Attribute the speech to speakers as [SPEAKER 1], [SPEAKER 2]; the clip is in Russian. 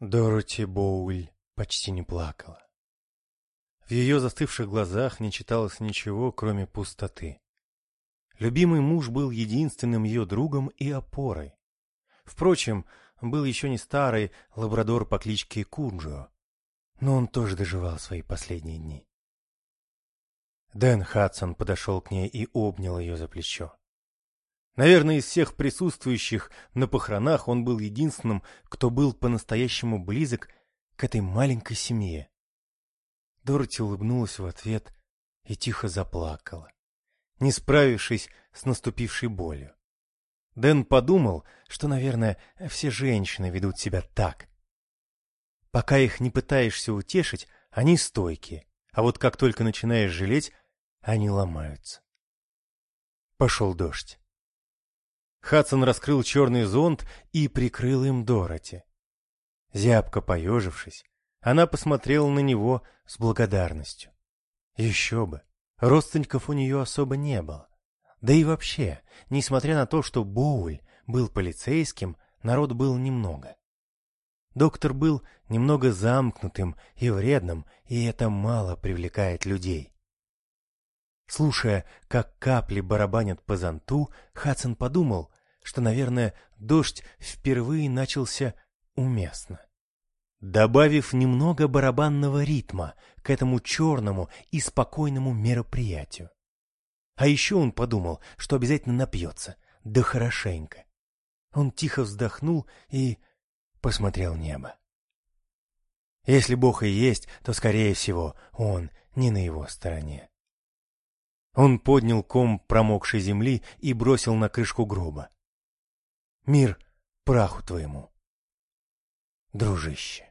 [SPEAKER 1] Дороти Боуль почти не плакала. В ее застывших глазах не читалось ничего, кроме пустоты. Любимый муж был единственным ее другом и опорой. Впрочем, был еще не старый лабрадор по кличке Кунджо, но он тоже доживал свои последние дни. Дэн Хадсон подошел к ней и обнял ее за плечо. Наверное, из всех присутствующих на похоронах он был единственным, кто был по-настоящему близок к этой маленькой семье. Дороти улыбнулась в ответ и тихо заплакала, не справившись с наступившей болью. Дэн подумал, что, наверное, все женщины ведут себя так. Пока их не пытаешься утешить, они стойкие, а вот как только начинаешь жалеть, они ломаются. Пошел дождь. Хадсон раскрыл черный зонт и прикрыл им Дороти. Зябко поежившись, она посмотрела на него с благодарностью. Еще бы, родственников у нее особо не было. Да и вообще, несмотря на то, что Боуль был полицейским, народ был немного. Доктор был немного замкнутым и вредным, и это мало привлекает людей. Слушая, как капли барабанят по зонту, Хадсон подумал, что, наверное, дождь впервые начался уместно. Добавив немного барабанного ритма к этому черному и спокойному мероприятию. А еще он подумал, что обязательно напьется, да хорошенько. Он тихо вздохнул и посмотрел небо. Если Бог и есть, то, скорее всего, он не на его стороне. Он поднял ком промокшей земли и бросил на крышку гроба. Мир праху твоему, дружище.